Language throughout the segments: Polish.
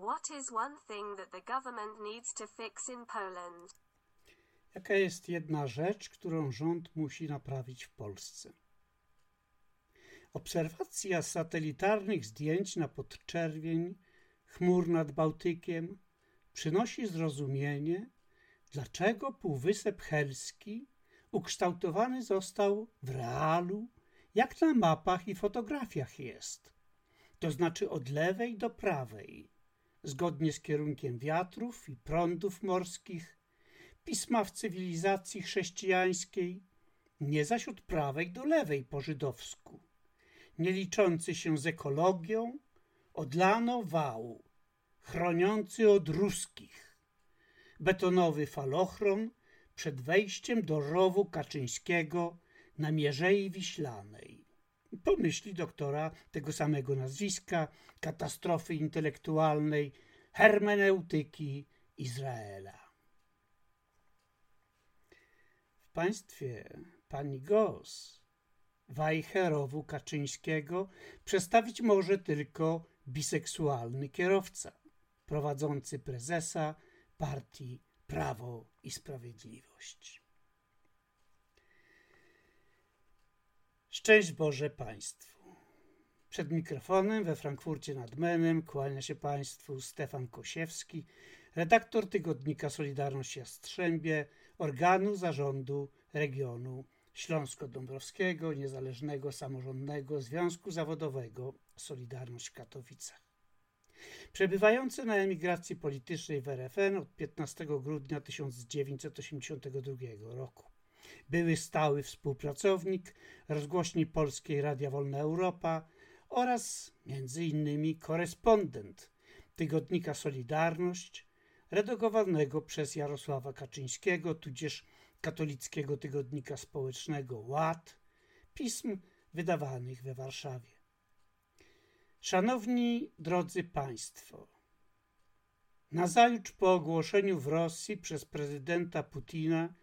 What is one thing that the government needs to fix in Poland? Jaka jest jedna rzecz, którą rząd musi naprawić w Polsce? Obserwacja satelitarnych zdjęć na podczerwień chmur nad Bałtykiem przynosi zrozumienie, dlaczego Półwysep Helski ukształtowany został w realu, jak na mapach i fotografiach jest, to znaczy od lewej do prawej, zgodnie z kierunkiem wiatrów i prądów morskich, pisma w cywilizacji chrześcijańskiej, nie zaś od prawej do lewej po żydowsku, nie liczący się z ekologią, odlano wału, chroniący od ruskich, betonowy falochron przed wejściem do rowu Kaczyńskiego na Mierzei Wiślanej. Pomyśli doktora tego samego nazwiska, katastrofy intelektualnej, hermeneutyki Izraela. W państwie pani Gos Wajcherowu Kaczyńskiego przestawić może tylko biseksualny kierowca prowadzący prezesa partii Prawo i Sprawiedliwość. Szczęść Boże Państwu. Przed mikrofonem we Frankfurcie nad Menem kłania się Państwu Stefan Kosiewski, redaktor tygodnika Solidarność Jastrzębie, organu zarządu regionu Śląsko-Dąbrowskiego, Niezależnego Samorządnego Związku Zawodowego Solidarność w. Przebywający na emigracji politycznej w RFN od 15 grudnia 1982 roku. Były stały współpracownik rozgłośni Polskiej Radia Wolna Europa oraz innymi korespondent tygodnika Solidarność, redagowanego przez Jarosława Kaczyńskiego, tudzież katolickiego tygodnika społecznego Ład, pism wydawanych we Warszawie. Szanowni drodzy Państwo, nazajutrz po ogłoszeniu w Rosji przez prezydenta Putina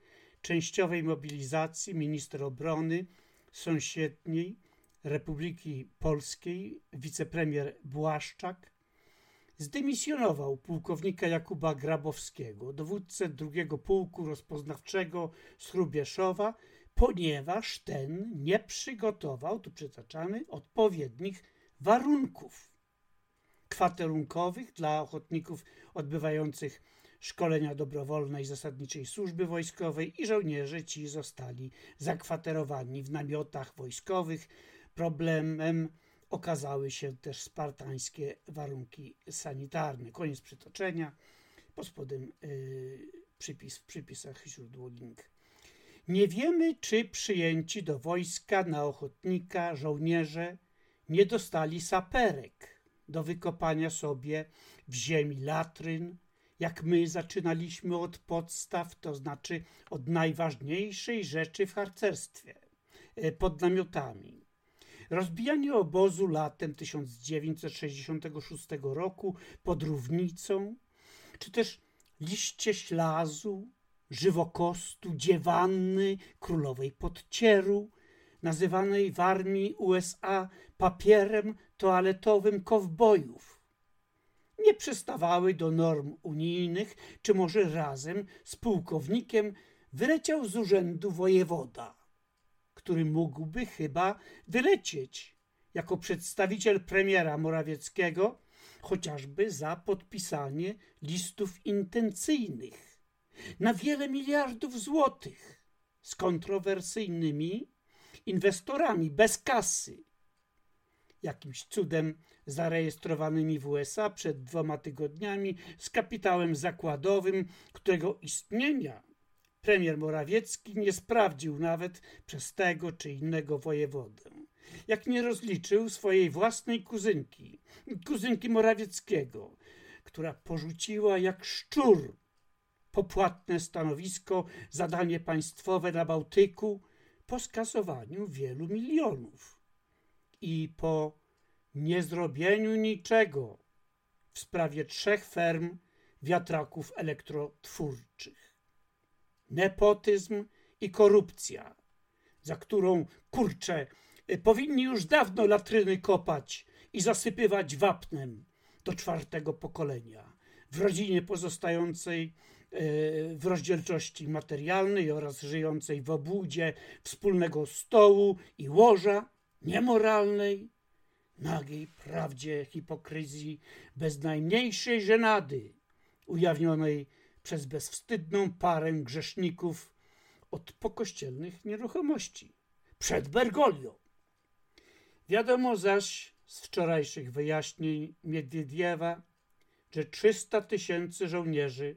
częściowej mobilizacji minister obrony sąsiedniej Republiki Polskiej, wicepremier Błaszczak, zdymisjonował pułkownika Jakuba Grabowskiego, dowódcę drugiego pułku rozpoznawczego z Hrubieszowa, ponieważ ten nie przygotował, tu przytaczamy, odpowiednich warunków kwaterunkowych dla ochotników odbywających szkolenia dobrowolnej zasadniczej służby wojskowej i żołnierze ci zostali zakwaterowani w namiotach wojskowych. Problemem okazały się też spartańskie warunki sanitarne. Koniec przytoczenia. Pod spodem yy, przypis w przypisach źródło link. Nie wiemy, czy przyjęci do wojska na ochotnika żołnierze nie dostali saperek do wykopania sobie w ziemi latryn, jak my zaczynaliśmy od podstaw, to znaczy od najważniejszej rzeczy w harcerstwie, e, pod namiotami. Rozbijanie obozu latem 1966 roku pod Równicą, czy też liście ślazu, żywokostu, dziewanny, królowej podcieru, nazywanej w armii USA papierem toaletowym kowbojów. Nie przystawały do norm unijnych, czy może razem z pułkownikiem wyleciał z urzędu wojewoda, który mógłby chyba wylecieć jako przedstawiciel premiera Morawieckiego, chociażby za podpisanie listów intencyjnych na wiele miliardów złotych z kontrowersyjnymi inwestorami bez kasy. Jakimś cudem zarejestrowanymi w USA przed dwoma tygodniami z kapitałem zakładowym, którego istnienia premier Morawiecki nie sprawdził nawet przez tego czy innego wojewodę. Jak nie rozliczył swojej własnej kuzynki, kuzynki Morawieckiego, która porzuciła jak szczur popłatne stanowisko, zadanie państwowe na Bałtyku po skasowaniu wielu milionów i po niezrobieniu niczego w sprawie trzech ferm wiatraków elektrotwórczych. Nepotyzm i korupcja, za którą, kurcze, powinni już dawno latryny kopać i zasypywać wapnem, do czwartego pokolenia. W rodzinie pozostającej e, w rozdzielczości materialnej oraz żyjącej w obłudzie wspólnego stołu i łoża, niemoralnej, nagiej prawdzie hipokryzji, bez najmniejszej żenady, ujawnionej przez bezwstydną parę grzeszników od pokościelnych nieruchomości, przed Bergolią. Wiadomo zaś z wczorajszych wyjaśnień Miedwiediewa, że 300 tysięcy żołnierzy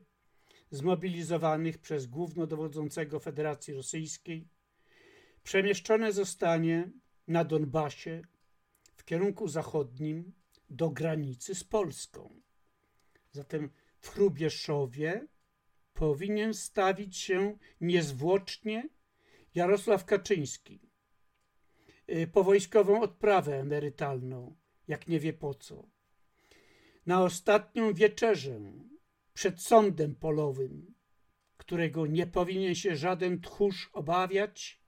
zmobilizowanych przez głównodowodzącego Federacji Rosyjskiej przemieszczone zostanie na Donbasie kierunku zachodnim do granicy z Polską. Zatem w Chrubieszowie powinien stawić się niezwłocznie Jarosław Kaczyński y, po wojskową odprawę emerytalną, jak nie wie po co. Na ostatnią wieczerzę przed sądem polowym, którego nie powinien się żaden tchórz obawiać,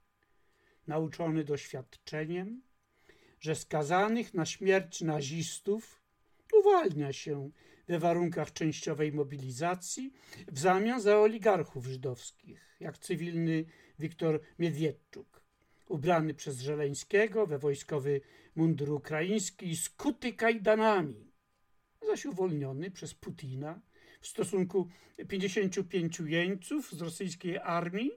nauczony doświadczeniem, że skazanych na śmierć nazistów uwalnia się we warunkach częściowej mobilizacji w zamian za oligarchów żydowskich, jak cywilny Wiktor Miedwiedczuk, ubrany przez Żeleńskiego we wojskowy mundur ukraiński i skuty kajdanami, zaś uwolniony przez Putina w stosunku 55 jeńców z rosyjskiej armii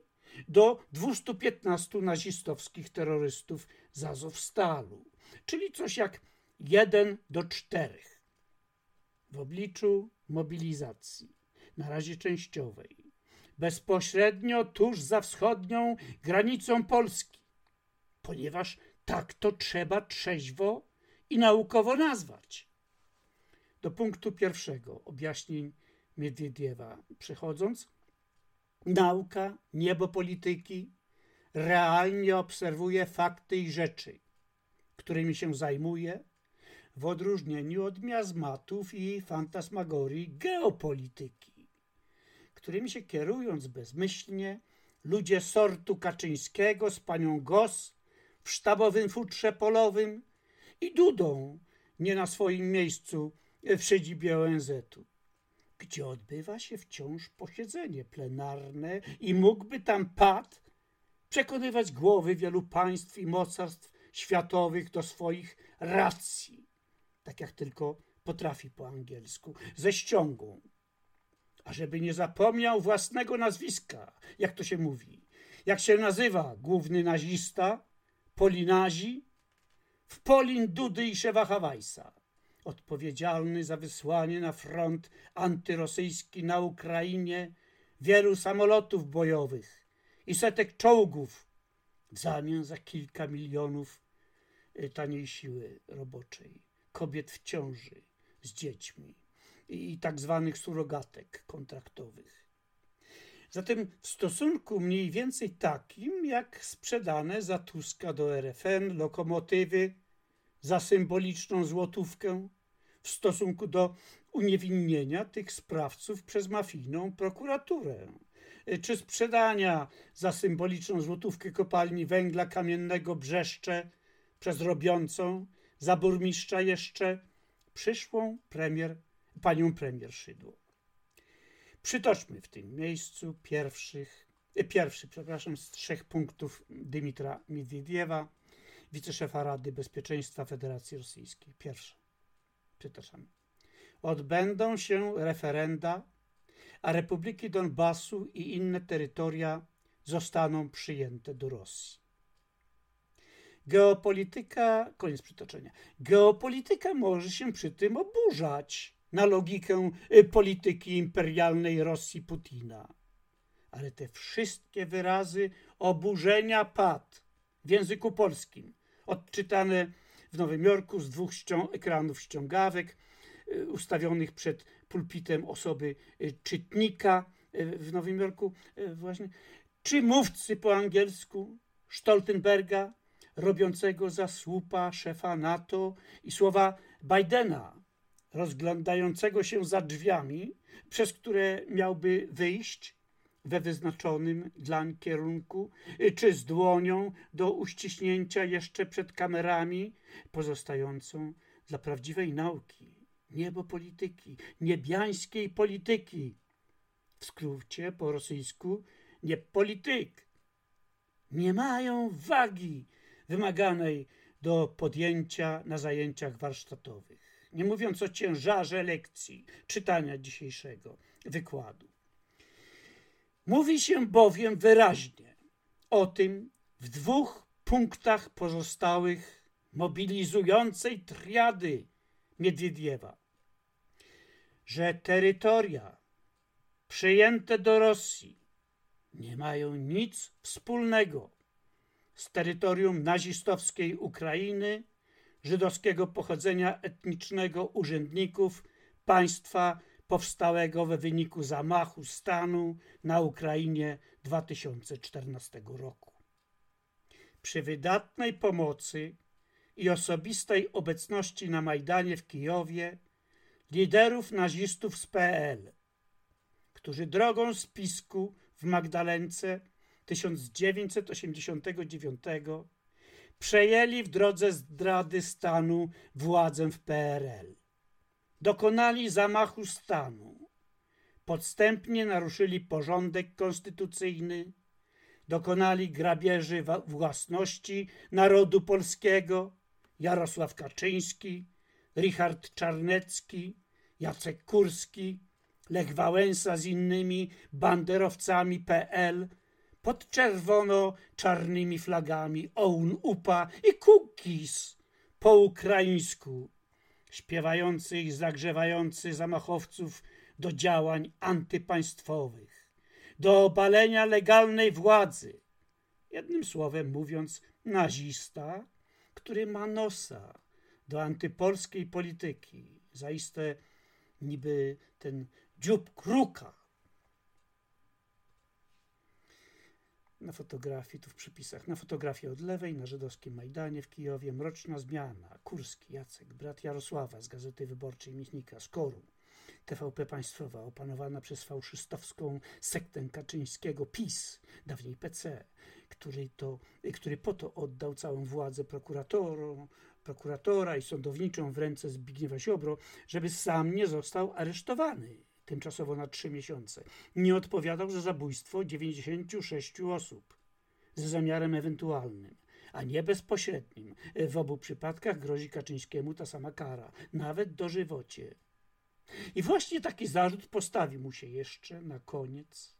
do 215 nazistowskich terrorystów z Azowstalu, czyli coś jak 1 do 4 w obliczu mobilizacji, na razie częściowej, bezpośrednio tuż za wschodnią granicą Polski, ponieważ tak to trzeba trzeźwo i naukowo nazwać. Do punktu pierwszego objaśnień Miedwiediewa przechodząc, nauka niebopolityki realnie obserwuje fakty i rzeczy, którymi się zajmuje, w odróżnieniu od miazmatów i fantasmagorii geopolityki, którymi się kierując bezmyślnie, ludzie sortu Kaczyńskiego z panią Gos w sztabowym futrze polowym i Dudą nie na swoim miejscu w siedzibie ONZ-u, gdzie odbywa się wciąż posiedzenie plenarne i mógłby tam pad przekonywać głowy wielu państw i mocarstw światowych do swoich racji tak jak tylko potrafi po angielsku, ze ściągą. A żeby nie zapomniał własnego nazwiska, jak to się mówi. Jak się nazywa główny nazista, Polinazi? W Polin Dudy i Szewa Hawajsa, odpowiedzialny za wysłanie na front antyrosyjski na Ukrainie wielu samolotów bojowych i setek czołgów w zamian za kilka milionów taniej siły roboczej kobiet w ciąży z dziećmi i tak zwanych surogatek kontraktowych. Zatem w stosunku mniej więcej takim, jak sprzedane za Tuska do RFN lokomotywy za symboliczną złotówkę w stosunku do uniewinnienia tych sprawców przez mafijną prokuraturę, czy sprzedania za symboliczną złotówkę kopalni węgla kamiennego Brzeszcze przez robiącą za burmistrza jeszcze przyszłą premier, panią premier Szydło. Przytoczmy w tym miejscu pierwszych, e, pierwszy, przepraszam, z trzech punktów Dymitra Miedwiediewa, wiceszefa Rady Bezpieczeństwa Federacji Rosyjskiej. Pierwsze, przytaczamy. Odbędą się referenda, a republiki Donbasu i inne terytoria zostaną przyjęte do Rosji. Geopolityka, koniec przytoczenia. Geopolityka może się przy tym oburzać na logikę y, polityki imperialnej Rosji Putina. Ale te wszystkie wyrazy oburzenia pad w języku polskim, odczytane w Nowym Jorku z dwóch ścią ekranów ściągawek, y, ustawionych przed pulpitem osoby y, czytnika w Nowym Jorku, właśnie, czy mówcy po angielsku Stoltenberga, robiącego za słupa szefa NATO i słowa Bidena, rozglądającego się za drzwiami, przez które miałby wyjść we wyznaczonym dlań kierunku, czy z dłonią do uściśnięcia jeszcze przed kamerami, pozostającą dla prawdziwej nauki Niebo polityki, niebiańskiej polityki. W skrócie po rosyjsku nie polityk. Nie mają wagi wymaganej do podjęcia na zajęciach warsztatowych. Nie mówiąc o ciężarze lekcji, czytania dzisiejszego wykładu. Mówi się bowiem wyraźnie o tym w dwóch punktach pozostałych mobilizującej triady Miedwiediewa, że terytoria przyjęte do Rosji nie mają nic wspólnego z terytorium nazistowskiej Ukrainy, żydowskiego pochodzenia etnicznego urzędników państwa powstałego we wyniku zamachu stanu na Ukrainie 2014 roku. Przy wydatnej pomocy i osobistej obecności na Majdanie w Kijowie liderów nazistów z PL, którzy drogą spisku w Magdalence 1989 przejęli w drodze zdrady stanu władzę w PRL. Dokonali zamachu stanu. Podstępnie naruszyli porządek konstytucyjny, dokonali grabieży własności narodu polskiego, Jarosław Kaczyński, Richard Czarnecki, Jacek Kurski, Lech Wałęsa z innymi banderowcami PL pod czerwono-czarnymi flagami OUN, UPA i Kukis po ukraińsku, śpiewający i zagrzewający zamachowców do działań antypaństwowych, do obalenia legalnej władzy. Jednym słowem mówiąc, nazista, który ma nosa do antypolskiej polityki. Zaiste niby ten dziób kruka. Na fotografii, tu w przypisach, na fotografii od lewej, na żydowskim Majdanie w Kijowie, mroczna zmiana. Kurski, Jacek, brat Jarosława z Gazety Wyborczej Michnika, z Koru. TVP państwowa, opanowana przez fałszystowską sektę Kaczyńskiego PiS, dawniej PC, który, to, który po to oddał całą władzę prokuratora i sądowniczą w ręce Zbigniewa Ziobro, żeby sam nie został aresztowany tymczasowo na trzy miesiące. Nie odpowiadał za zabójstwo 96 osób ze zamiarem ewentualnym, a nie bezpośrednim. W obu przypadkach grozi Kaczyńskiemu ta sama kara, nawet dożywocie. I właśnie taki zarzut postawił mu się jeszcze na koniec.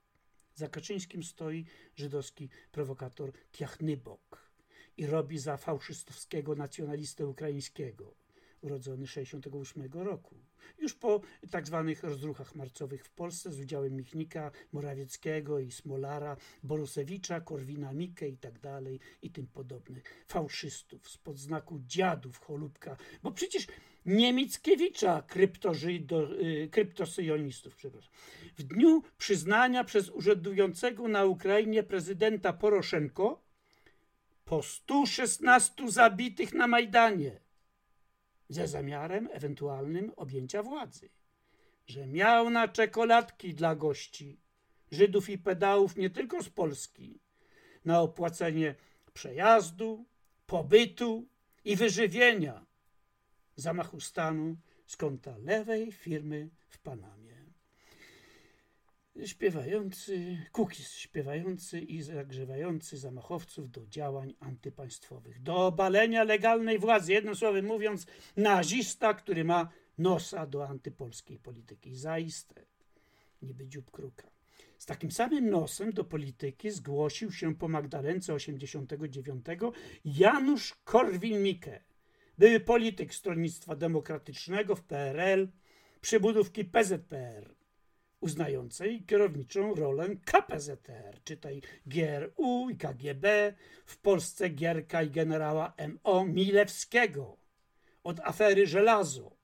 Za Kaczyńskim stoi żydowski prowokator Tiachnybok i robi za fałszystowskiego nacjonalistę ukraińskiego, urodzony 68 roku. Już po tak zwanych rozruchach marcowych w Polsce z udziałem Michnika, Morawieckiego i Smolara, Borusewicza, Korwina-Mikke i tak dalej i tym podobnych fałszystów spod znaku dziadów Cholubka, bo przecież nie Mickiewicza, y, kryptosyjonistów, przepraszam. W dniu przyznania przez urzędującego na Ukrainie prezydenta Poroszenko po 116 zabitych na Majdanie ze zamiarem ewentualnym objęcia władzy, że miał na czekoladki dla gości, Żydów i pedałów nie tylko z Polski, na opłacenie przejazdu, pobytu i wyżywienia zamachu stanu z konta lewej firmy w Panamie. Śpiewający, Kukis śpiewający i zagrzewający zamachowców do działań antypaństwowych, do obalenia legalnej władzy. Jednym słowem mówiąc, nazista, który ma nosa do antypolskiej polityki. Zaiste, niby dziób kruka. Z takim samym nosem do polityki zgłosił się po Magdalence 89 Janusz Korwin-Mikke, były polityk Stronnictwa Demokratycznego w PRL, przybudówki PZPR, uznającej kierowniczą rolę KPZR, czytaj GRU i KGB, w Polsce Gierka i generała MO Milewskiego od afery Żelazo.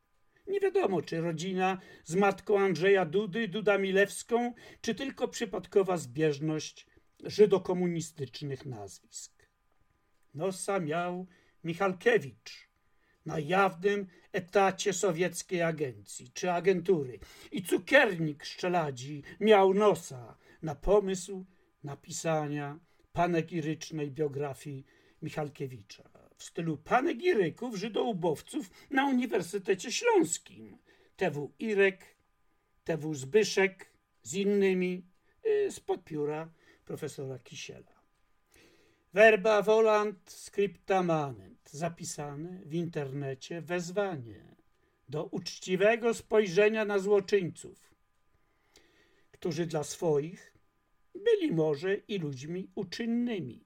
Nie wiadomo, czy rodzina z matką Andrzeja Dudy, Duda Milewską, czy tylko przypadkowa zbieżność żydokomunistycznych nazwisk. Nosa miał Michalkiewicz, na jawnym etacie sowieckiej agencji czy agentury. I cukiernik szczeladzi miał nosa na pomysł napisania panegirycznej biografii Michalkiewicza w stylu panegiryków żydoubowców na Uniwersytecie Śląskim TW Irek, TW Zbyszek z innymi y, spod pióra profesora Kisiela. Verba volant scripta manent, zapisane w internecie wezwanie do uczciwego spojrzenia na złoczyńców, którzy dla swoich byli może i ludźmi uczynnymi,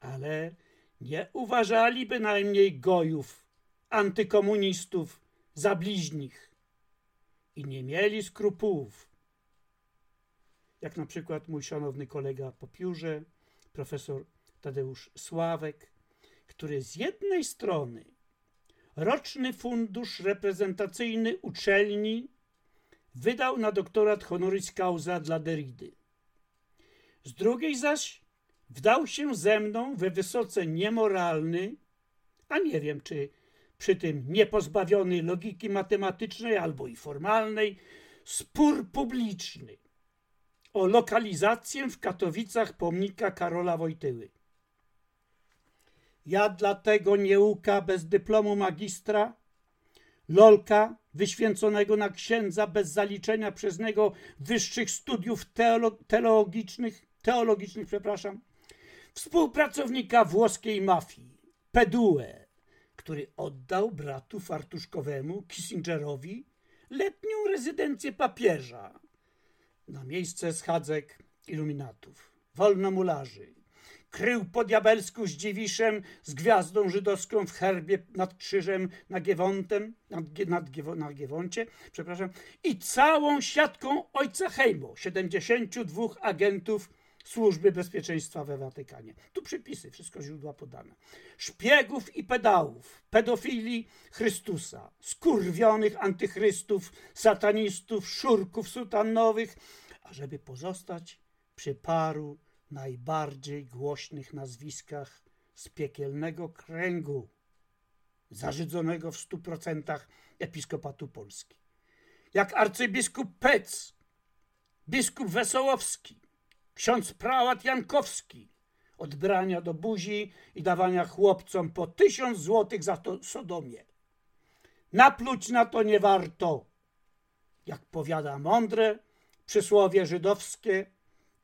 ale nie uważali bynajmniej gojów, antykomunistów za bliźnich i nie mieli skrupułów. Jak na przykład mój szanowny kolega po piórze, profesor Tadeusz Sławek, który z jednej strony roczny fundusz reprezentacyjny uczelni wydał na doktorat honoris causa dla Derridy. Z drugiej zaś wdał się ze mną we wysoce niemoralny, a nie wiem czy przy tym niepozbawiony logiki matematycznej albo i formalnej, spór publiczny o lokalizację w Katowicach pomnika Karola Wojtyły. Ja dlatego nieuka bez dyplomu magistra, lolka wyświęconego na księdza bez zaliczenia przez niego wyższych studiów teolo teologicznych, teologicznych, przepraszam, współpracownika włoskiej mafii, Pedue, który oddał bratu fartuszkowemu Kissingerowi letnią rezydencję papieża na miejsce schadzek iluminatów, wolnomularzy, krył po diabelsku z dziwiszem, z gwiazdą żydowską w herbie nad krzyżem na Giewontem, nad, nad na Giewoncie, przepraszam, i całą siatką ojca Hejmo, 72 agentów Służby Bezpieczeństwa we Watykanie. Tu przypisy, wszystko źródła podane. Szpiegów i pedałów, pedofili Chrystusa, skurwionych antychrystów, satanistów, szurków sutannowych, ażeby pozostać przy paru najbardziej głośnych nazwiskach z piekielnego kręgu, zarzydzonego w stu procentach episkopatu Polski. Jak arcybiskup Pec, biskup Wesołowski, ksiądz prałat Jankowski, odbrania do buzi i dawania chłopcom po tysiąc złotych za to sodomie. Napluć na to nie warto. Jak powiada mądre przysłowie żydowskie,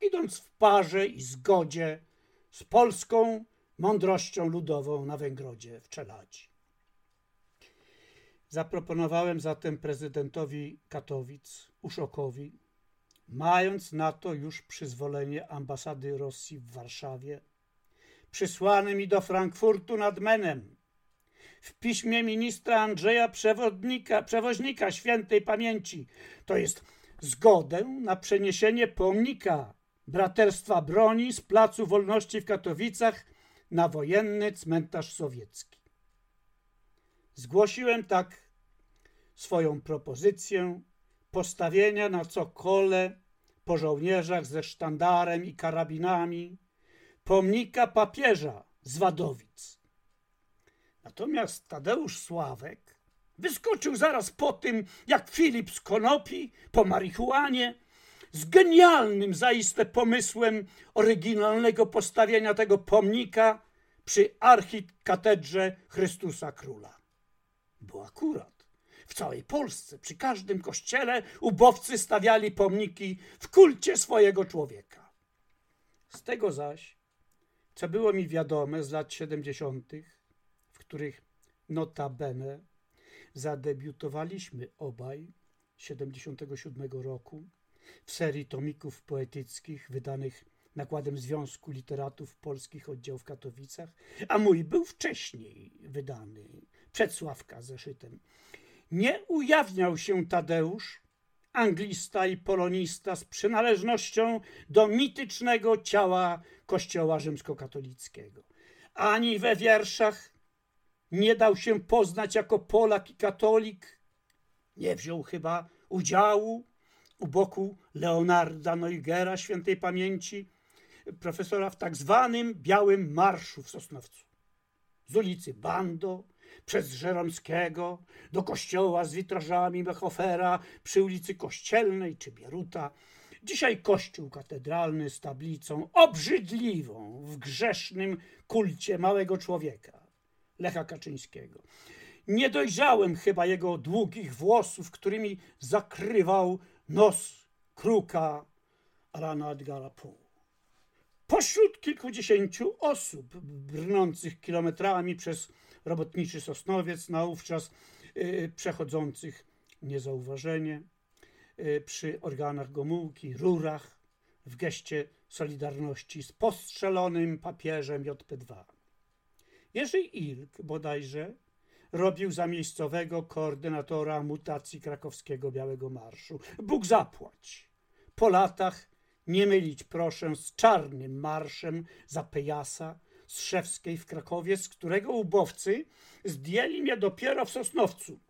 idąc w parze i zgodzie z polską mądrością ludową na Węgrodzie w Czeladzi. Zaproponowałem zatem prezydentowi Katowic, Uszokowi, mając na to już przyzwolenie ambasady Rosji w Warszawie, przysłany mi do Frankfurtu nad Menem, w piśmie ministra Andrzeja Przewodnika, Przewoźnika Świętej Pamięci, to jest zgodę na przeniesienie pomnika Braterstwa Broni z Placu Wolności w Katowicach na wojenny cmentarz sowiecki. Zgłosiłem tak swoją propozycję postawienia na cokole po żołnierzach ze sztandarem i karabinami pomnika papieża z Wadowic. Natomiast Tadeusz Sławek wyskoczył zaraz po tym, jak Filip z Konopi po marihuanie z genialnym zaiste pomysłem oryginalnego postawienia tego pomnika przy archikatedrze Chrystusa Króla. Bo akurat w całej Polsce, przy każdym kościele, ubowcy stawiali pomniki w kulcie swojego człowieka. Z tego zaś, co było mi wiadome z lat 70., w których notabene zadebiutowaliśmy obaj 77 roku w serii tomików poetyckich wydanych nakładem Związku Literatów Polskich Oddział w Katowicach, a mój był wcześniej wydany, przed Sławka zeszytem. Nie ujawniał się Tadeusz, anglista i polonista z przynależnością do mitycznego ciała Kościoła rzymskokatolickiego. Ani we wierszach nie dał się poznać jako Polak i katolik, nie wziął chyba udziału u boku Leonarda Neugera świętej pamięci, profesora w tak zwanym Białym Marszu w Sosnowcu. Z ulicy Bando, przez Żeromskiego, do kościoła z witrażami Mechofera przy ulicy Kościelnej czy Bieruta. Dzisiaj kościół katedralny z tablicą obrzydliwą w grzesznym kulcie małego człowieka, Lecha Kaczyńskiego. Nie dojrzałem chyba jego długich włosów, którymi zakrywał nos kruka Alana Edgara Poe. Pośród kilkudziesięciu osób brnących kilometrami przez robotniczy Sosnowiec, naówczas yy, przechodzących niezauważenie, yy, przy organach Gomułki, rurach, w geście solidarności z postrzelonym papieżem JP2. Jerzy Ilk bodajże robił za miejscowego koordynatora mutacji krakowskiego Białego Marszu. Bóg zapłać. Po latach nie mylić proszę z czarnym marszem za Pejasa z Szewskiej w Krakowie, z którego ubowcy zdjęli mnie dopiero w Sosnowcu,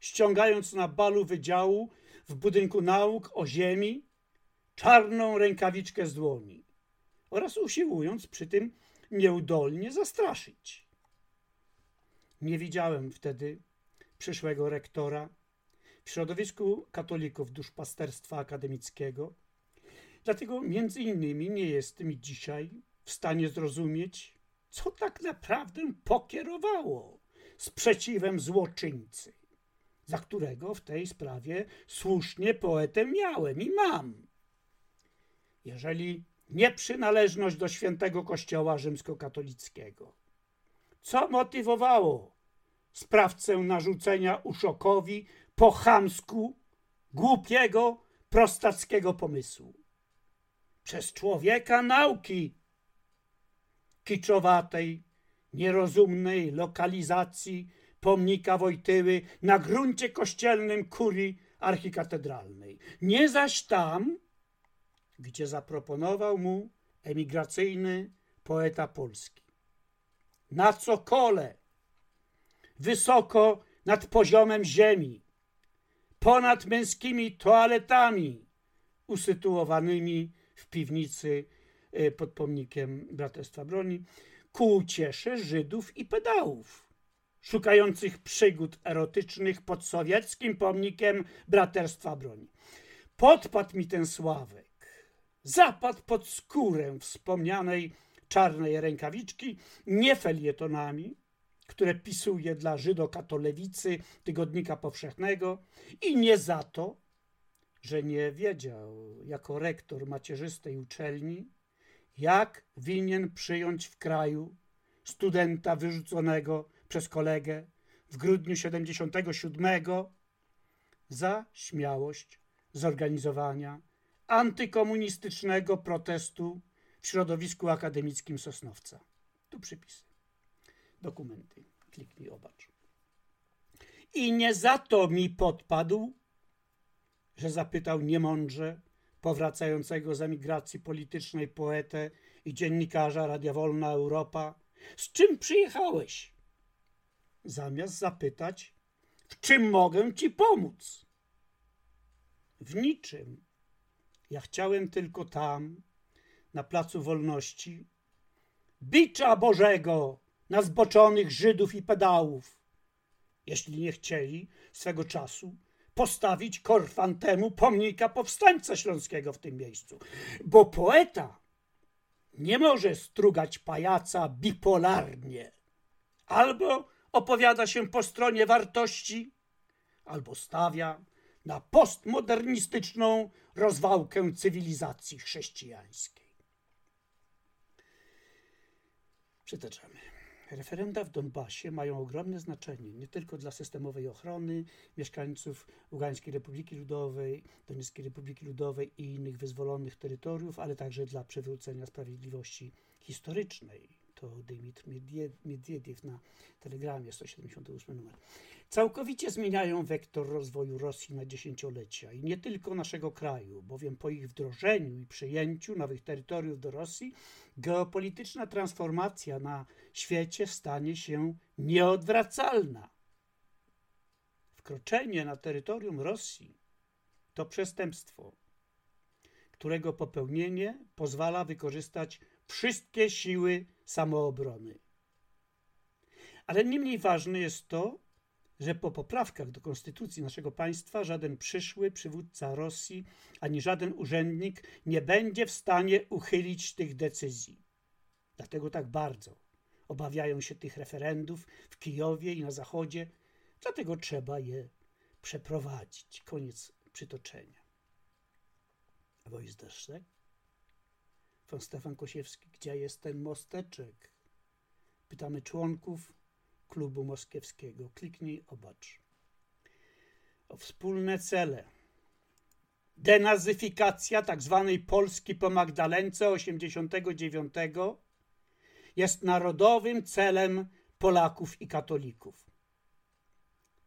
ściągając na balu wydziału w budynku nauk o ziemi czarną rękawiczkę z dłoni oraz usiłując przy tym nieudolnie zastraszyć. Nie widziałem wtedy przyszłego rektora w środowisku katolików duszpasterstwa akademickiego. Dlatego między innymi nie jest mi dzisiaj w stanie zrozumieć, co tak naprawdę pokierowało sprzeciwem złoczyńcy, za którego w tej sprawie słusznie poetę miałem i mam. Jeżeli nie przynależność do świętego kościoła rzymskokatolickiego. Co motywowało sprawcę narzucenia Uszokowi po chamsku głupiego, prostackiego pomysłu? Przez człowieka nauki kiczowatej, nierozumnej lokalizacji pomnika Wojtyły na gruncie kościelnym kurii archikatedralnej. Nie zaś tam, gdzie zaproponował mu emigracyjny poeta polski. Na cokole, wysoko nad poziomem ziemi, ponad męskimi toaletami usytuowanymi w piwnicy e, pod pomnikiem Braterstwa Broni, ku uciesze Żydów i pedałów, szukających przygód erotycznych pod sowieckim pomnikiem Braterstwa Broni. Podpadł mi ten Sławek, zapadł pod skórę wspomnianej czarnej rękawiczki, nie felietonami, które pisuje dla żydokatolewicy Tygodnika Powszechnego i nie za to, że nie wiedział jako rektor macierzystej uczelni, jak winien przyjąć w kraju studenta wyrzuconego przez kolegę w grudniu 77 za śmiałość zorganizowania antykomunistycznego protestu w środowisku akademickim Sosnowca. Tu przypisy, dokumenty. Kliknij, obacz. I nie za to mi podpadł, że zapytał niemądrze powracającego z emigracji politycznej poetę i dziennikarza Radia Wolna Europa, z czym przyjechałeś? Zamiast zapytać, w czym mogę ci pomóc? W niczym. Ja chciałem tylko tam, na Placu Wolności, bicza Bożego na zboczonych Żydów i pedałów, jeśli nie chcieli swego czasu postawić Korfantemu pomnika powstańca śląskiego w tym miejscu. Bo poeta nie może strugać pajaca bipolarnie. Albo opowiada się po stronie wartości, albo stawia na postmodernistyczną rozwałkę cywilizacji chrześcijańskiej. Przytaczamy. Referenda w Donbasie mają ogromne znaczenie nie tylko dla systemowej ochrony mieszkańców Ługańskiej Republiki Ludowej, Donieckiej Republiki Ludowej i innych wyzwolonych terytoriów, ale także dla przywrócenia sprawiedliwości historycznej. To Dymitr Miedwiediew na telegramie 178 numer całkowicie zmieniają wektor rozwoju Rosji na dziesięciolecia i nie tylko naszego kraju, bowiem po ich wdrożeniu i przyjęciu nowych terytoriów do Rosji, geopolityczna transformacja na świecie stanie się nieodwracalna. Wkroczenie na terytorium Rosji to przestępstwo, którego popełnienie pozwala wykorzystać wszystkie siły samoobrony. Ale nie mniej ważne jest to, że po poprawkach do konstytucji naszego państwa żaden przyszły przywódca Rosji ani żaden urzędnik nie będzie w stanie uchylić tych decyzji. Dlatego tak bardzo Obawiają się tych referendów w Kijowie i na Zachodzie, dlatego trzeba je przeprowadzić. Koniec przytoczenia. Wo ist der Schreck? Von Stefan Kosiewski. Gdzie jest ten mosteczek? Pytamy członków klubu moskiewskiego. Kliknij, obacz. O wspólne cele. Denazyfikacja tzw. Tak Polski po Magdalence 89 jest narodowym celem Polaków i katolików.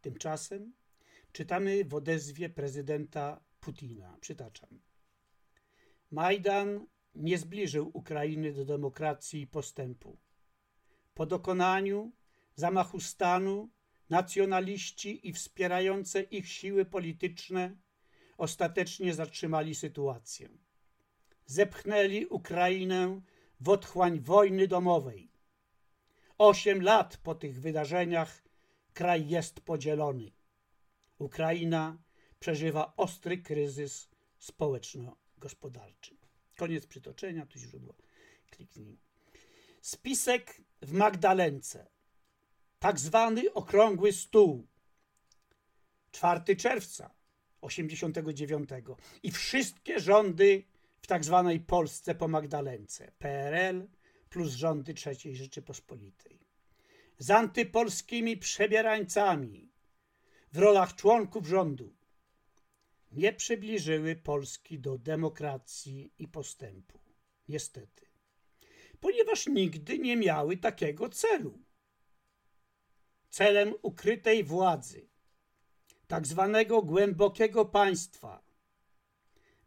Tymczasem czytamy w odezwie prezydenta Putina. Przytaczam. Majdan nie zbliżył Ukrainy do demokracji i postępu. Po dokonaniu zamachu stanu nacjonaliści i wspierające ich siły polityczne ostatecznie zatrzymali sytuację. Zepchnęli Ukrainę w otchłań wojny domowej. Osiem lat po tych wydarzeniach kraj jest podzielony. Ukraina przeżywa ostry kryzys społeczno-gospodarczy. Koniec przytoczenia, tu źródło. Kliknij. Spisek w Magdalence. Tak zwany okrągły stół. 4 czerwca 89 i wszystkie rządy w tak zwanej Polsce po Magdalence. PRL plus rządy III Rzeczypospolitej. Z antypolskimi przebierańcami w rolach członków rządu nie przybliżyły Polski do demokracji i postępu. Niestety. Ponieważ nigdy nie miały takiego celu. Celem ukrytej władzy, tak zwanego głębokiego państwa,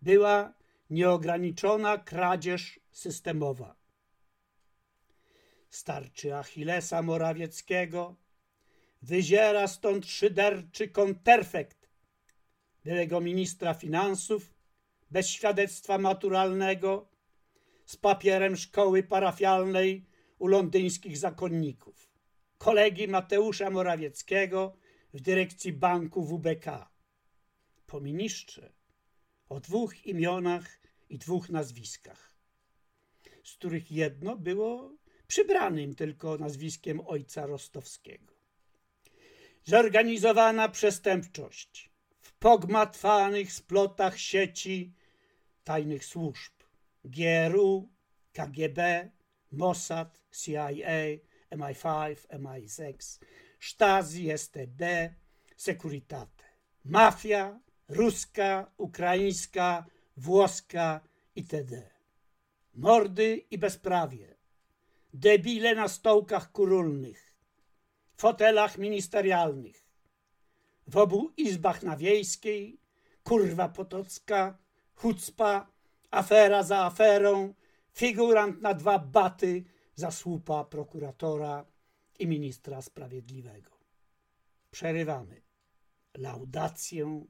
była nieograniczona kradzież systemowa. Starczy Achillesa Morawieckiego, wyziera stąd szyderczy konterfekt byłego ministra finansów bez świadectwa maturalnego z papierem szkoły parafialnej u londyńskich zakonników, kolegi Mateusza Morawieckiego w dyrekcji banku WBK. Po ministrze o dwóch imionach i dwóch nazwiskach, z których jedno było przybranym tylko nazwiskiem ojca Rostowskiego. Zorganizowana przestępczość w pogmatwanych splotach sieci tajnych służb GRU, KGB, Mossad, CIA, MI5, MI6, Stasi, STB, Securitate. Mafia ruska, ukraińska, włoska itd. Mordy i bezprawie. Debile na stołkach kurulnych, fotelach ministerialnych, w obu izbach na wiejskiej, kurwa potocka, chucpa, afera za aferą, figurant na dwa baty za słupa prokuratora i ministra sprawiedliwego. Przerywamy laudację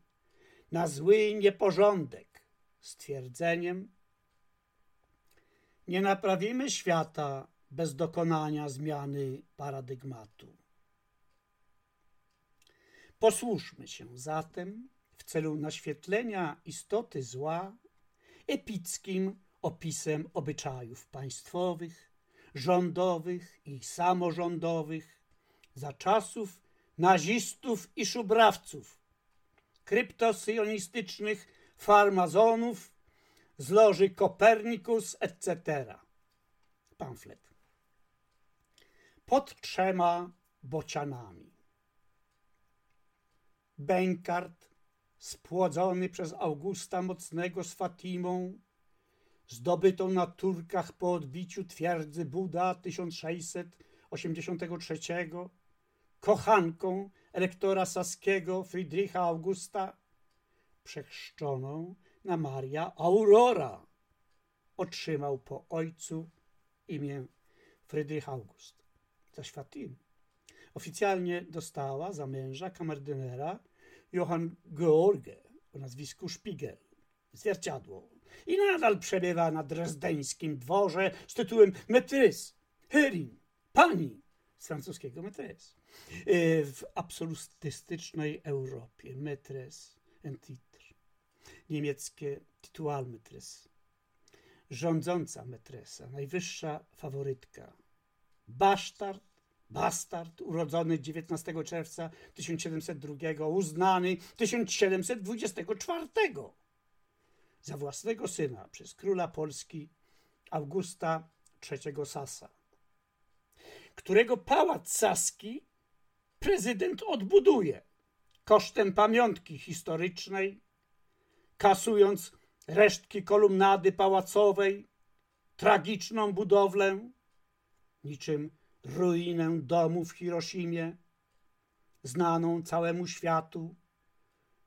na zły nieporządek stwierdzeniem nie naprawimy świata bez dokonania zmiany paradygmatu. Posłuszmy się zatem w celu naświetlenia istoty zła epickim opisem obyczajów państwowych, rządowych i samorządowych za czasów nazistów i szubrawców, kryptosyjonistycznych farmazonów z loży Kopernikus, etc. Pamflet. Pod trzema bocianami. Bękart, spłodzony przez Augusta Mocnego z Fatimą, zdobytą na Turkach po odbiciu twierdzy Buda 1683, kochanką elektora saskiego Friedricha Augusta, przechrzczoną na Maria Aurora. Otrzymał po ojcu imię Friedrich August. Zaś Fatim oficjalnie dostała za męża kamerdynera Johann George o nazwisku Spiegel, zwierciadło, i nadal przebywa na drezdeńskim dworze z tytułem Metrys, Herin, pani z francuskiego Metrys. Y, w absolutystycznej Europie Metres en titre, niemieckie Titualmetres, rządząca metresa, najwyższa faworytka, Basztard, bastard, urodzony 19 czerwca 1702, uznany 1724 za własnego syna przez króla Polski Augusta III Sasa, którego pałac saski prezydent odbuduje kosztem pamiątki historycznej, kasując resztki kolumnady pałacowej, tragiczną budowlę, niczym ruinę domu w Hiroshimie, znaną całemu światu,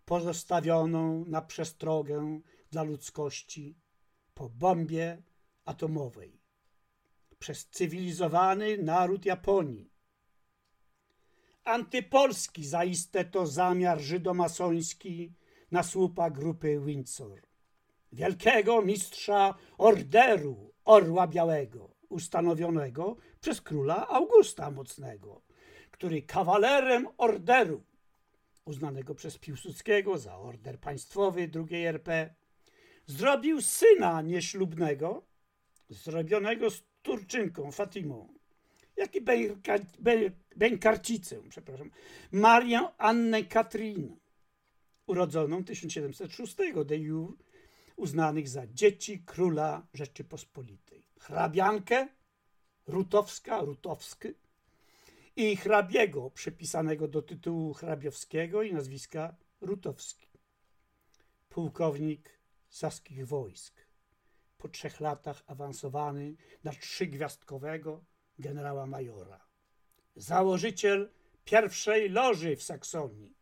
pozostawioną na przestrogę dla ludzkości po bombie atomowej przez cywilizowany naród Japonii. Antypolski zaiste to zamiar żydomasoński na słupa grupy Windsor, wielkiego mistrza orderu Orła Białego, ustanowionego przez króla Augusta Mocnego, który kawalerem orderu, uznanego przez Piłsudskiego za order państwowy II RP, zrobił syna nieślubnego, zrobionego z Turczynką Fatimą, jak i Bękarcicę, przepraszam, Marię Annę Katrin, urodzoną 1706 de jure, uznanych za dzieci króla Rzeczypospolitej. Hrabiankę Rutowska, Rutowski i hrabiego przypisanego do tytułu hrabiowskiego i nazwiska Rutowski. Pułkownik saskich wojsk. Po trzech latach awansowany na trzygwiazdkowego generała majora. Założyciel pierwszej loży w Saksonii.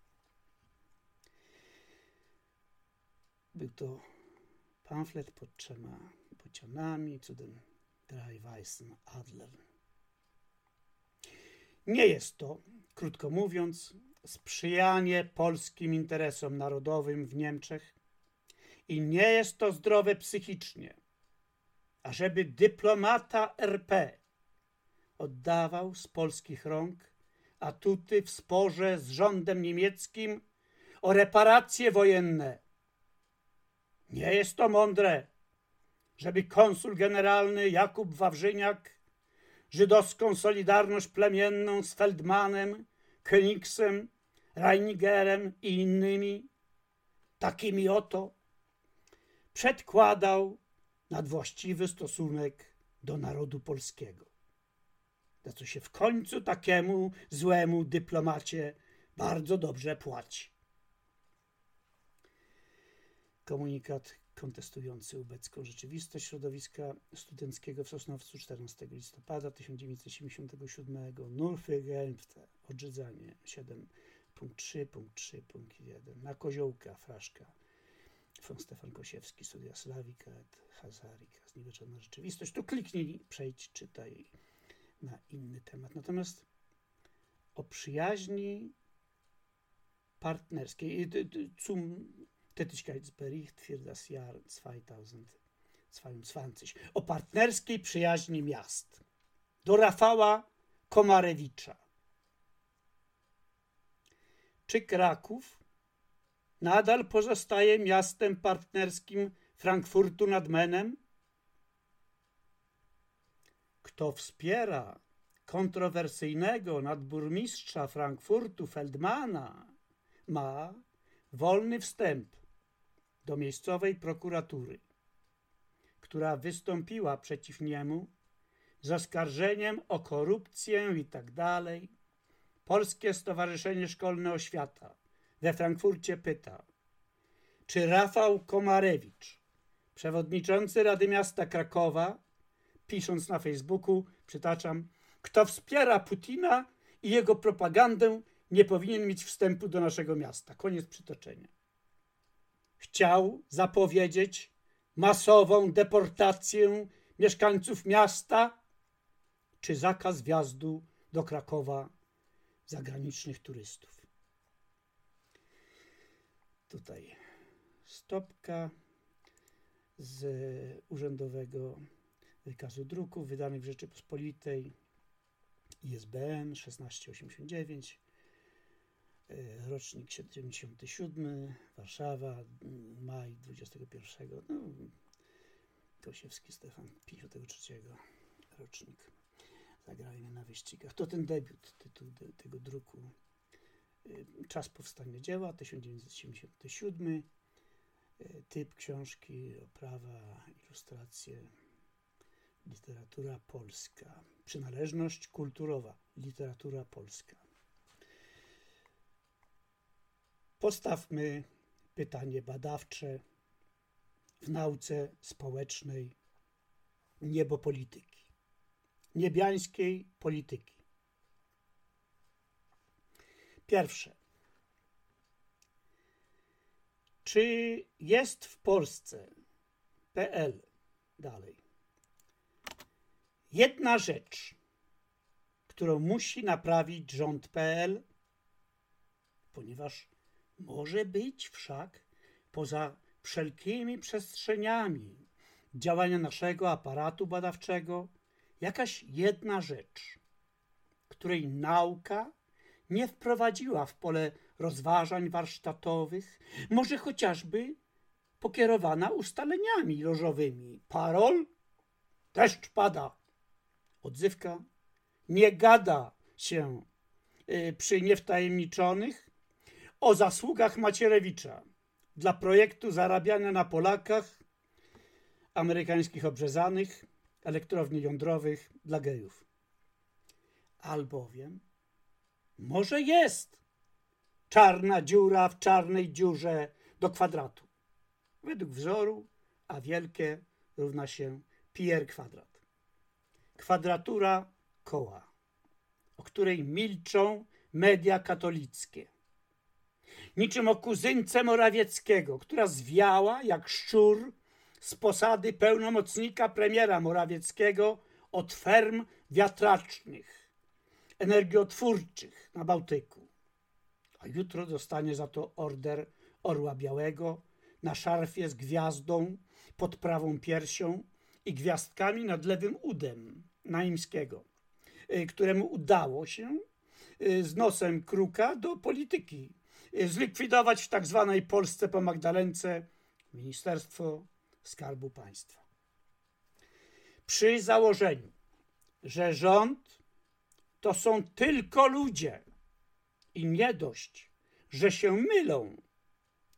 Był to pamflet pod trzema bocianami, cudem Drei Weißen Adler. Nie jest to, krótko mówiąc, sprzyjanie polskim interesom narodowym w Niemczech i nie jest to zdrowe psychicznie, ażeby dyplomata RP oddawał z polskich rąk atuty w sporze z rządem niemieckim o reparacje wojenne. Nie jest to mądre, żeby konsul generalny Jakub Wawrzyniak żydowską solidarność plemienną z Feldmanem, Königsem, Reinigerem i innymi, takimi oto, przedkładał nad właściwy stosunek do narodu polskiego. Za co się w końcu takiemu złemu dyplomacie bardzo dobrze płaci. Komunikat kontestujący ubecką rzeczywistość środowiska studenckiego w Sosnowcu 14 listopada 1977 Nurfygelmte, odrzydzanie 7.3, punkt 3, punkt 1 na koziołka, fraszka Stefan Kosiewski, studia Slawika Hazarika, zniweczona rzeczywistość. Tu kliknij, przejdź, czytaj na inny temat. Natomiast o przyjaźni partnerskiej, zum Tätigkeitsbericht für das Jahr 2022 o partnerskiej przyjaźni miast do Rafała Komarewicza. Czy Kraków nadal pozostaje miastem partnerskim Frankfurtu nad Menem? Kto wspiera kontrowersyjnego nadburmistrza Frankfurtu Feldmana, ma wolny wstęp do miejscowej prokuratury, która wystąpiła przeciw niemu z oskarżeniem o korupcję i tak dalej. Polskie Stowarzyszenie Szkolne Oświata we Frankfurcie pyta, czy Rafał Komarewicz, przewodniczący Rady Miasta Krakowa, pisząc na Facebooku, przytaczam, kto wspiera Putina i jego propagandę, nie powinien mieć wstępu do naszego miasta. Koniec przytoczenia chciał zapowiedzieć masową deportację mieszkańców miasta czy zakaz wjazdu do Krakowa zagranicznych turystów. Tutaj stopka z urzędowego wykazu druków wydanych w Rzeczypospolitej ISBN 1689 E, rocznik 77, Warszawa, maj 21, no, Kosiewski Stefan 53 rocznik. Zagrajmy na wyścigach. To ten debiut, tytuł de, tego druku. Y, Czas powstania dzieła 1977. Y, typ książki, oprawa, ilustracje, literatura polska. Przynależność kulturowa, literatura polska. Postawmy pytanie badawcze w nauce społecznej niebo polityki, niebiańskiej polityki. Pierwsze. Czy jest w Polsce PL dalej jedna rzecz, którą musi naprawić rząd PL, ponieważ może być wszak poza wszelkimi przestrzeniami działania naszego aparatu badawczego jakaś jedna rzecz, której nauka nie wprowadziła w pole rozważań warsztatowych, może chociażby pokierowana ustaleniami lożowymi. Parol? Deszcz pada. Odzywka? Nie gada się y, przy niewtajemniczonych o zasługach Macierewicza dla projektu zarabiania na Polakach amerykańskich obrzezanych, elektrowni jądrowych dla gejów. Albowiem może jest czarna dziura w czarnej dziurze do kwadratu. Według wzoru, a wielkie równa się pi kwadrat. Kwadratura koła, o której milczą media katolickie. Niczym o kuzynce Morawieckiego, która zwiała jak szczur z posady pełnomocnika premiera Morawieckiego od ferm wiatracznych, energiotwórczych na Bałtyku. A jutro dostanie za to order Orła Białego na szarfie z gwiazdą pod prawą piersią i gwiazdkami nad lewym udem Naimskiego, y, któremu udało się y, z nosem kruka do polityki y, zlikwidować w tak zwanej Polsce po Magdalence Ministerstwo Skarbu Państwa. Przy założeniu, że rząd to są tylko ludzie i nie dość, że się mylą,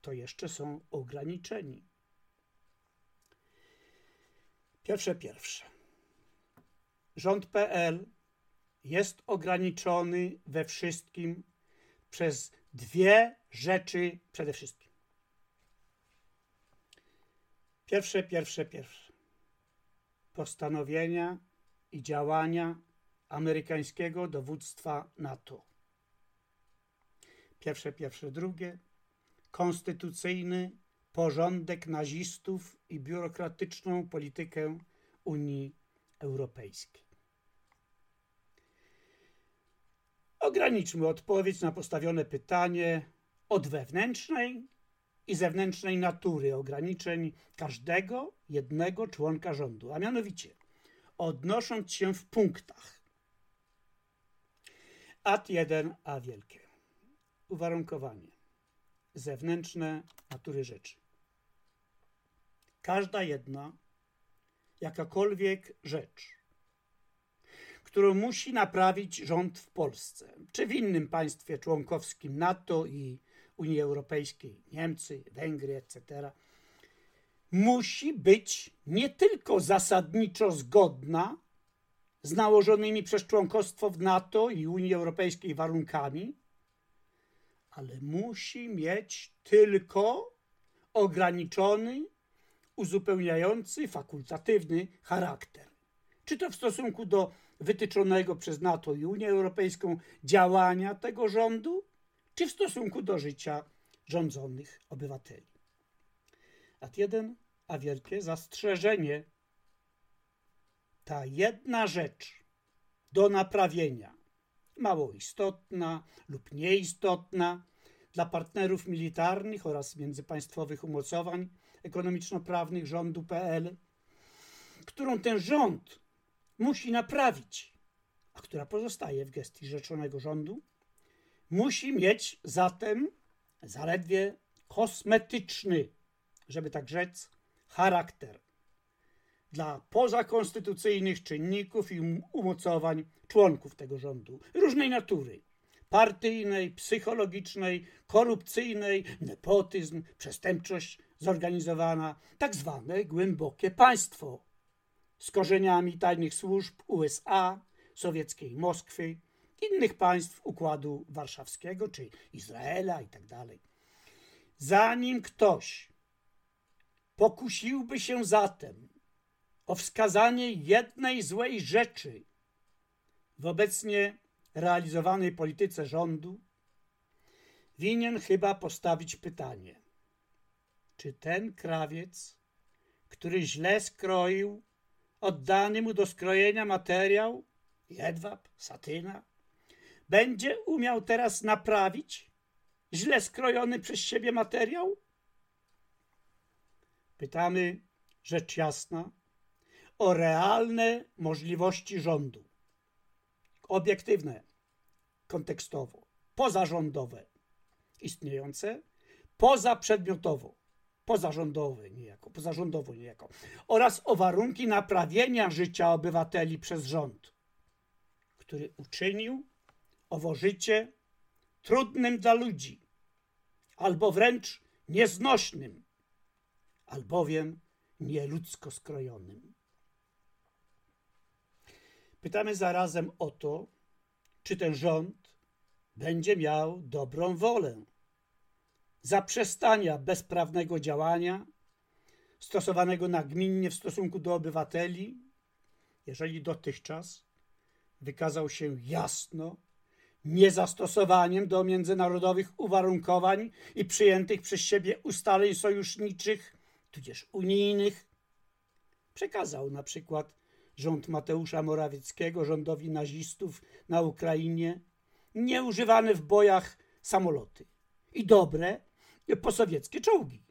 to jeszcze są ograniczeni. Pierwsze, pierwsze. Rząd PL jest ograniczony we wszystkim przez dwie rzeczy przede wszystkim. Pierwsze, pierwsze, pierwsze. Postanowienia i działania amerykańskiego dowództwa NATO. Pierwsze, pierwsze, drugie. Konstytucyjny porządek nazistów i biurokratyczną politykę Unii Europejskiej. Ograniczmy odpowiedź na postawione pytanie od wewnętrznej i zewnętrznej natury ograniczeń każdego jednego członka rządu, a mianowicie odnosząc się w punktach. Ad 1 A wielkie. Uwarunkowanie. Zewnętrzne natury rzeczy. Każda jedna, jakakolwiek rzecz, którą musi naprawić rząd w Polsce, czy w innym państwie członkowskim NATO i Unii Europejskiej, Niemcy, Węgry, etc., musi być nie tylko zasadniczo zgodna z nałożonymi przez członkostwo w NATO i Unii Europejskiej warunkami, ale musi mieć tylko ograniczony, uzupełniający, fakultatywny charakter. Czy to w stosunku do wytyczonego przez NATO i Unię Europejską działania tego rządu, czy w stosunku do życia rządzonych obywateli. Ad jeden, a wielkie zastrzeżenie. Ta jedna rzecz do naprawienia, mało istotna lub nieistotna dla partnerów militarnych oraz międzypaństwowych umocowań ekonomiczno-prawnych rządu PL, którą ten rząd musi naprawić, a która pozostaje w gestii rzeczonego rządu, musi mieć zatem zaledwie kosmetyczny, żeby tak rzec, charakter. Dla pozakonstytucyjnych czynników i um- umocowań członków tego rządu. Różnej natury. Partyjnej, psychologicznej, korupcyjnej, nepotyzm, przestępczość zorganizowana, tak zwane głębokie państwo. Z korzeniami tajnych służb USA, sowieckiej Moskwy, innych państw Układu Warszawskiego czy Izraela itd. Tak Zanim ktoś pokusiłby się zatem o wskazanie jednej złej rzeczy w obecnie realizowanej polityce rządu, winien chyba postawić pytanie, czy ten krawiec, który źle skroił oddany mu do skrojenia materiał, jedwab, satyna, będzie umiał teraz naprawić źle skrojony przez siebie materiał? Pytamy, rzecz jasna, o realne możliwości rządu. Obiektywne, kontekstowo, pozarządowe, istniejące, pozaprzedmiotowo, pozarządowe niejako, pozarządowo niejako, oraz o warunki naprawienia życia obywateli przez rząd, który uczynił owo życie trudnym dla ludzi, albo wręcz nieznośnym, albowiem nieludzko skrojonym. Pytamy zarazem o to, czy ten rząd będzie miał dobrą wolę zaprzestania bezprawnego działania stosowanego nagminnie w stosunku do obywateli, jeżeli dotychczas wykazał się jasno niezastosowaniem do międzynarodowych uwarunkowań i przyjętych przez siebie ustaleń sojuszniczych, tudzież unijnych. Przekazał na przykład rząd Mateusza Morawieckiego rządowi nazistów na Ukrainie nieużywane w bojach samoloty i dobre posowieckie czołgi,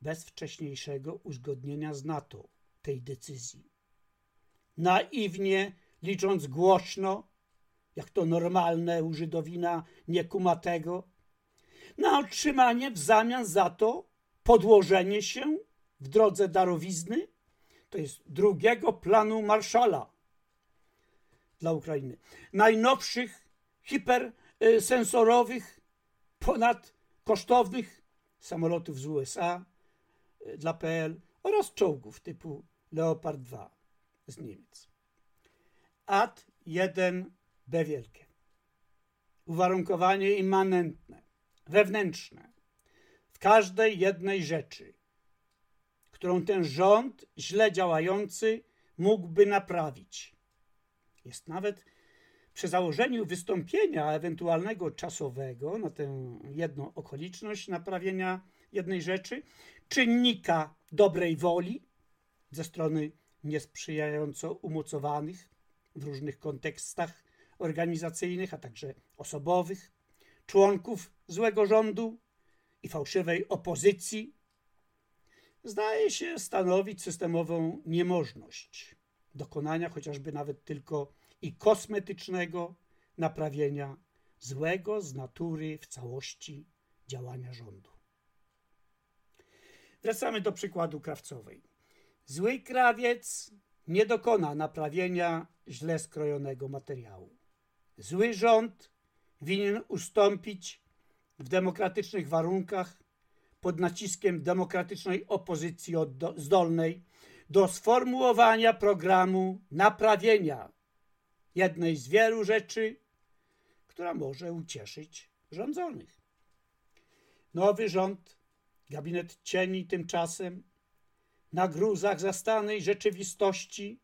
bez wcześniejszego uzgodnienia z NATO tej decyzji. Naiwnie, licząc głośno, jak to normalne u Żydowina niekumatego, na otrzymanie w zamian za to podłożenie się w drodze darowizny, to jest drugiego planu Marszala dla Ukrainy. Najnowszych hipersensorowych, ponadkosztownych samolotów z USA y, dla PL oraz czołgów typu Leopard 2 z Niemiec. AT 1B wielkie. Uwarunkowanie immanentne, wewnętrzne w każdej jednej rzeczy, którą ten rząd źle działający mógłby naprawić. Jest nawet przy założeniu wystąpienia ewentualnego czasowego na tę jedną okoliczność naprawienia jednej rzeczy, czynnika dobrej woli ze strony niesprzyjająco umocowanych w różnych kontekstach organizacyjnych, a także osobowych, członków złego rządu i fałszywej opozycji, zdaje się stanowić systemową niemożność dokonania chociażby nawet tylko i kosmetycznego naprawienia złego z natury w całości działania rządu. Wracamy do przykładu krawcowej. Zły krawiec nie dokona naprawienia źle skrojonego materiału. Zły rząd winien ustąpić w demokratycznych warunkach pod naciskiem demokratycznej opozycji zdolnej do sformułowania programu naprawienia jednej z wielu rzeczy, która może ucieszyć rządzonych. Nowy rząd, gabinet cieni tymczasem, na gruzach zastanej rzeczywistości,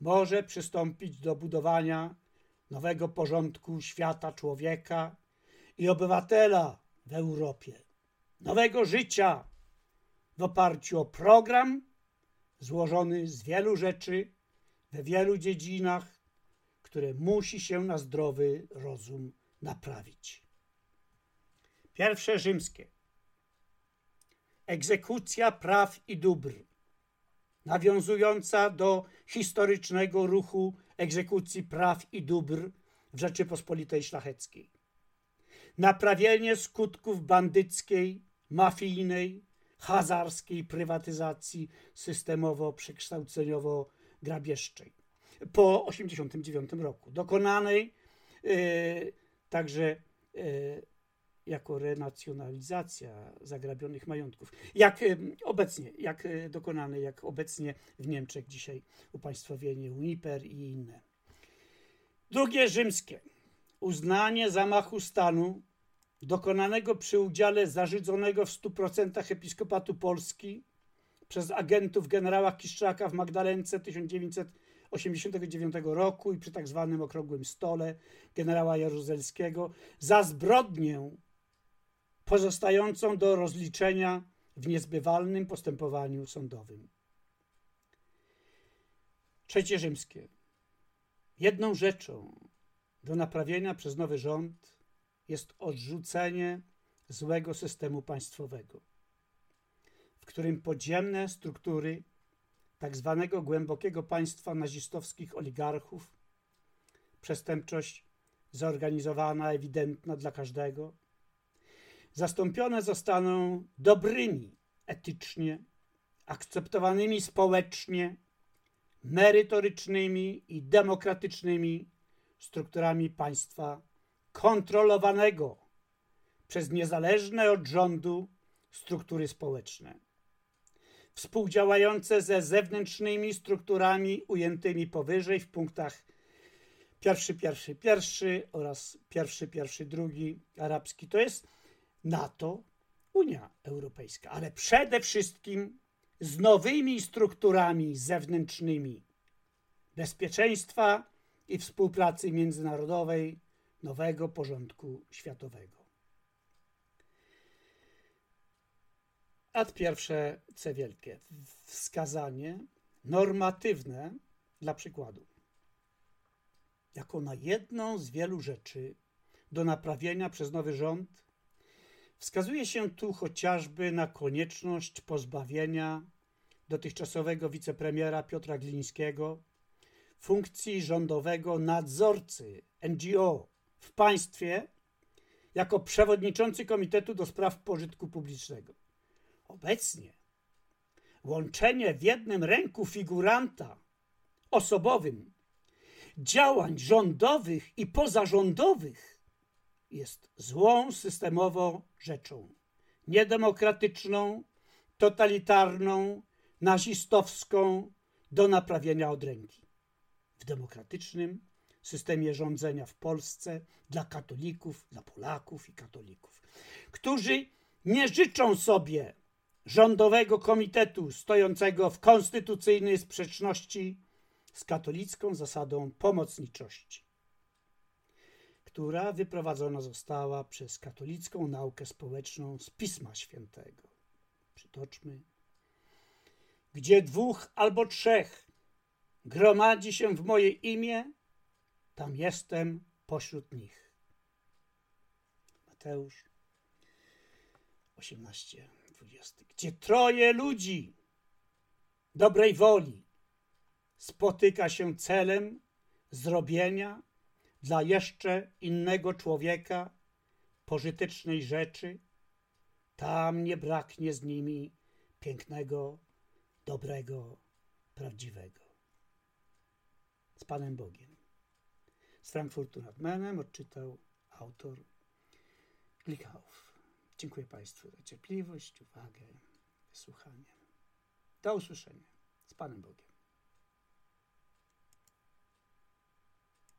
może przystąpić do budowania nowego porządku świata człowieka i obywatela w Europie, nowego życia w oparciu o program złożony z wielu rzeczy we wielu dziedzinach, które musi się na zdrowy rozum naprawić. Pierwsze rzymskie. Egzekucja praw i dóbr, nawiązująca do historycznego ruchu egzekucji praw i dóbr w Rzeczypospolitej Szlacheckiej. Naprawienie skutków bandyckiej, mafijnej, hazarskiej prywatyzacji systemowo-przekształceniowo-grabieżczej po 1989 roku, dokonanej y, także y, jako renacjonalizacja zagrabionych majątków. Jak y, obecnie, jak dokonane, jak obecnie w Niemczech dzisiaj upaństwowienie Uniper i inne. Drugie rzymskie. Uznanie zamachu stanu dokonanego przy udziale zarzydzonego w 100% episkopatu Polski przez agentów generała Kiszczaka w Magdalence 1989 roku i przy tak zwanym okrągłym stole generała Jaruzelskiego za zbrodnię pozostającą do rozliczenia w niezbywalnym postępowaniu sądowym. Trzecie rzymskie. Jedną rzeczą do naprawienia przez nowy rząd jest odrzucenie złego systemu państwowego, w którym podziemne struktury tak zwanego głębokiego państwa nazistowskich oligarchów, przestępczość zorganizowana, ewidentna dla każdego, zastąpione zostaną dobrymi etycznie, akceptowanymi społecznie, merytorycznymi i demokratycznymi strukturami państwa kontrolowanego przez niezależne od rządu struktury społeczne, współdziałające ze zewnętrznymi strukturami ujętymi powyżej w punktach pierwszy, pierwszy, pierwszy oraz pierwszy, pierwszy, drugi arabski. To jest NATO, Unia Europejska, ale przede wszystkim z nowymi strukturami zewnętrznymi bezpieczeństwa i współpracy międzynarodowej nowego porządku światowego. Ad pierwsze C wielkie. Wskazanie normatywne dla przykładu. Jako na jedną z wielu rzeczy do naprawienia przez nowy rząd wskazuje się tu chociażby na konieczność pozbawienia dotychczasowego wicepremiera Piotra Glińskiego funkcji rządowego nadzorcy NGO w państwie jako przewodniczący Komitetu do Spraw Pożytku Publicznego. Obecnie łączenie w jednym ręku figuranta osobowym działań rządowych i pozarządowych jest złą systemowo rzeczą, niedemokratyczną, totalitarną, nazistowską do naprawienia od ręki. W demokratycznym systemie rządzenia w Polsce dla katolików, dla Polaków i katolików, którzy nie życzą sobie rządowego komitetu stojącego w konstytucyjnej sprzeczności z katolicką zasadą pomocniczości, która wyprowadzona została przez katolicką naukę społeczną z Pisma Świętego. Przytoczmy. Gdzie dwóch albo trzech gromadzi się w moje imię, tam jestem pośród nich. Mateusz 18, 20. Gdzie troje ludzi dobrej woli spotyka się celem zrobienia dla jeszcze innego człowieka pożytecznej rzeczy, tam nie braknie z nimi pięknego, dobrego, prawdziwego. Z Panem Bogiem. Z Frankfurtu nad Menem odczytał autor Glickhauf. Dziękuję Państwu za cierpliwość, uwagę, wysłuchanie. Do usłyszenia. Z Panem Bogiem.